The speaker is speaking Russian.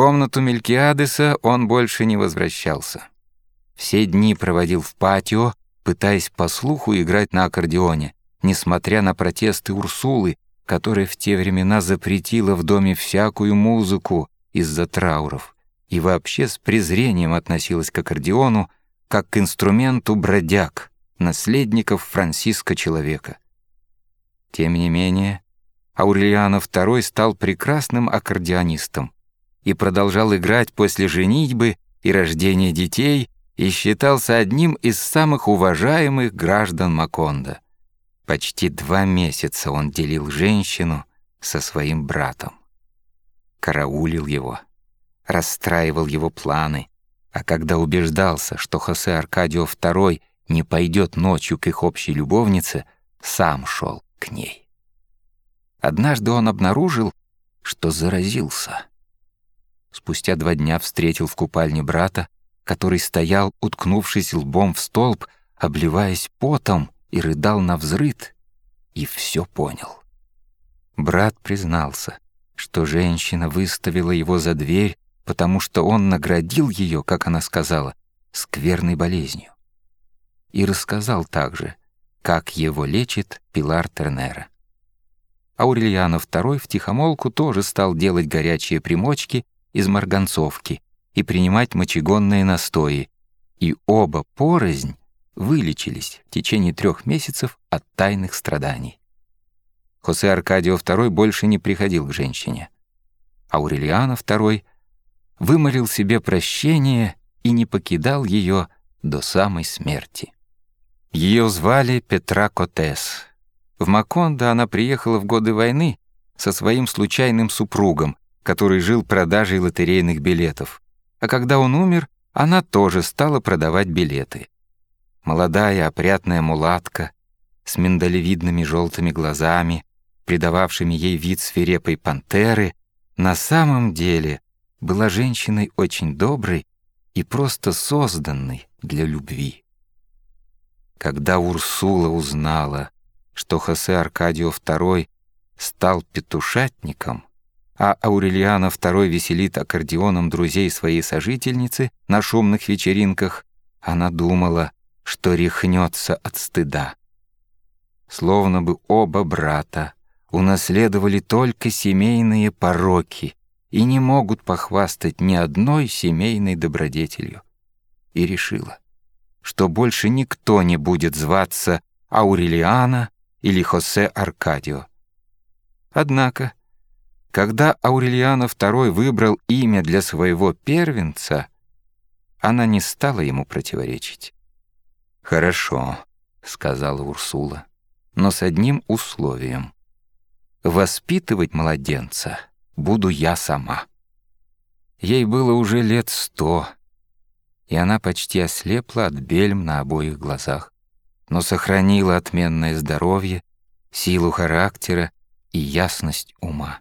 комнату Мелькиадеса он больше не возвращался. Все дни проводил в патио, пытаясь по слуху играть на аккордеоне, несмотря на протесты Урсулы, которая в те времена запретила в доме всякую музыку из-за трауров и вообще с презрением относилась к аккордеону как к инструменту бродяг, наследников Франциска Человека. Тем не менее, Аурелиано II стал прекрасным аккордеонистом и продолжал играть после женитьбы и рождения детей и считался одним из самых уважаемых граждан Макондо. Почти два месяца он делил женщину со своим братом. Караулил его, расстраивал его планы, а когда убеждался, что Хосе Аркадио II не пойдет ночью к их общей любовнице, сам шел к ней. Однажды он обнаружил, что заразился. Спустя два дня встретил в купальне брата, который стоял, уткнувшись лбом в столб, обливаясь потом, и рыдал на взрыд, и все понял. Брат признался, что женщина выставила его за дверь, потому что он наградил ее, как она сказала, скверной болезнью. И рассказал также, как его лечит Пилар Тернера. Аурельяно II втихомолку тоже стал делать горячие примочки из марганцовки и принимать мочегонные настои, и оба порознь вылечились в течение трех месяцев от тайных страданий. Хосе Аркадио II больше не приходил к женщине. Аурелиано II вымолил себе прощение и не покидал ее до самой смерти. Ее звали Петра Котес. В Макондо она приехала в годы войны со своим случайным супругом, который жил продажей лотерейных билетов. А когда он умер, она тоже стала продавать билеты молодая опрятная мулатка с миндалевидными желтыми глазами, придававшими ей вид свирепой пантеры, на самом деле была женщиной очень доброй и просто созданной для любви. Когда Урсула узнала, что Хосе Аркадио II стал петушатником, а Аурельяно II веселит аккордеоном друзей своей сожительницы на шумных вечеринках, она думала, что рехнется от стыда. Словно бы оба брата унаследовали только семейные пороки и не могут похвастать ни одной семейной добродетелью. И решила, что больше никто не будет зваться Аурелиана или Хосе Аркадио. Однако, когда Аурелиано II выбрал имя для своего первенца, она не стала ему противоречить. «Хорошо», — сказала Урсула, — «но с одним условием. Воспитывать младенца буду я сама». Ей было уже лет сто, и она почти ослепла от бельм на обоих глазах, но сохранила отменное здоровье, силу характера и ясность ума.